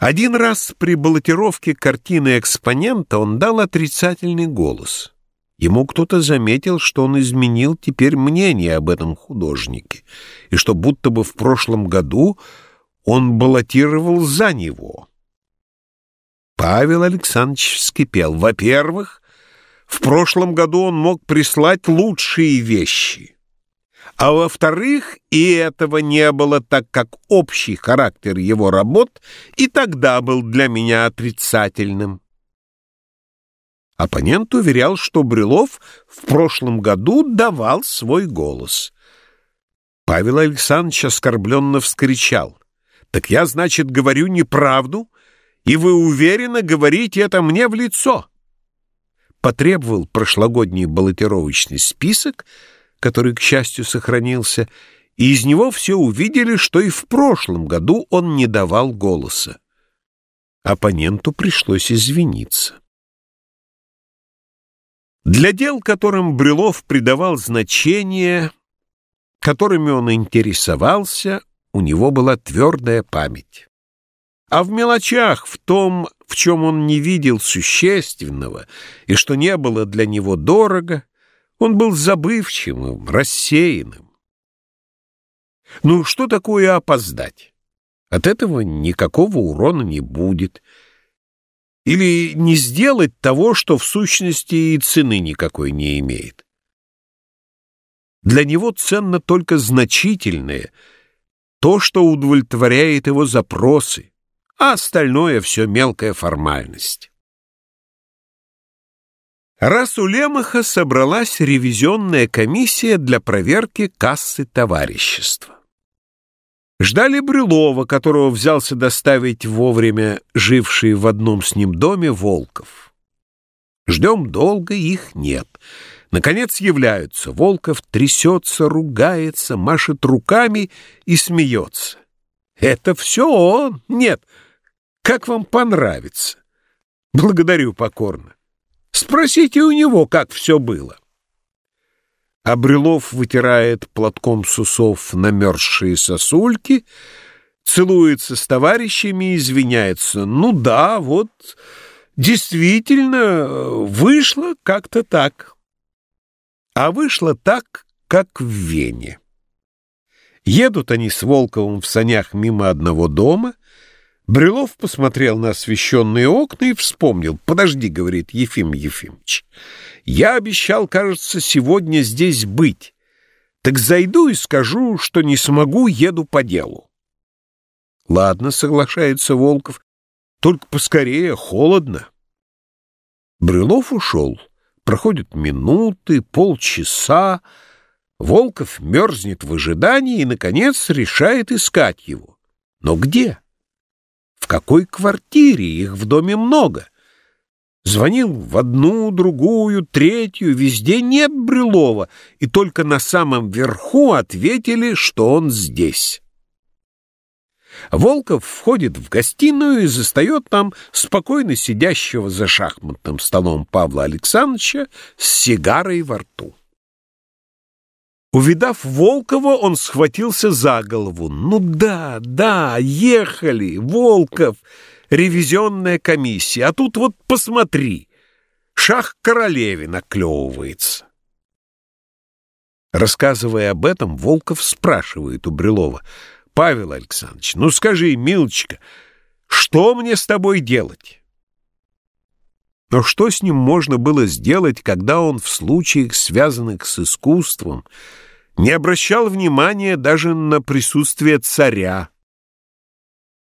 Один раз при баллотировке картины экспонента он дал отрицательный голос. Ему кто-то заметил, что он изменил теперь мнение об этом художнике, и что будто бы в прошлом году он баллотировал за него. Павел Александрович вскипел. Во-первых, в прошлом году он мог прислать лучшие вещи. А во-вторых, и этого не было, так как общий характер его работ и тогда был для меня отрицательным. Оппонент уверял, что Брюлов в прошлом году давал свой голос. Павел Александрович оскорбленно вскричал. «Так я, значит, говорю неправду, и вы уверенно говорите это мне в лицо?» Потребовал прошлогодний баллотировочный список — который, к счастью, сохранился, и из него все увидели, что и в прошлом году он не давал голоса. Оппоненту пришлось извиниться. Для дел, которым Брюлов придавал значение, которыми он интересовался, у него была твердая память. А в мелочах, в том, в чем он не видел существенного и что не было для него дорого, он был забывчивым, рассеянным. Ну, что такое опоздать? От этого никакого урона не будет. Или не сделать того, что в сущности и цены никакой не имеет. Для него ценно только значительное, то, что удовлетворяет его запросы, а остальное все мелкая формальность. Раз у Лемаха собралась ревизионная комиссия для проверки кассы товарищества. Ждали Брюлова, которого взялся доставить вовремя живший в одном с ним доме Волков. Ждем долго, их нет. Наконец являются. Волков трясется, ругается, машет руками и смеется. Это все он? Нет. Как вам понравится? Благодарю покорно. Спросите у него, как все было. Брюлов вытирает платком с усов намерзшие сосульки, целуется с товарищами и извиняется. Ну да, вот действительно вышло как-то так. А вышло так, как в Вене. Едут они с Волковым в санях мимо одного дома — Брюлов посмотрел на освещенные окна и вспомнил. «Подожди», — говорит Ефим Ефимович, — «я обещал, кажется, сегодня здесь быть. Так зайду и скажу, что не смогу, еду по делу». «Ладно», — соглашается Волков, — «только поскорее, холодно». Брюлов ушел. Проходят минуты, полчаса. Волков мерзнет в ожидании и, наконец, решает искать его. Но где? В какой квартире? Их в доме много. Звонил в одну, другую, третью, везде нет Брюлова, и только на самом верху ответили, что он здесь. Волков входит в гостиную и застает там спокойно сидящего за шахматным столом Павла Александровича с сигарой во рту. Увидав Волкова, он схватился за голову. «Ну да, да, ехали, Волков, ревизионная комиссия, а тут вот посмотри, шах королеве наклевывается». Рассказывая об этом, Волков спрашивает у Брюлова, «Павел Александрович, ну скажи, милочка, что мне с тобой делать?» Но что с ним можно было сделать, когда он в случаях, связанных с искусством, не обращал внимания даже на присутствие царя,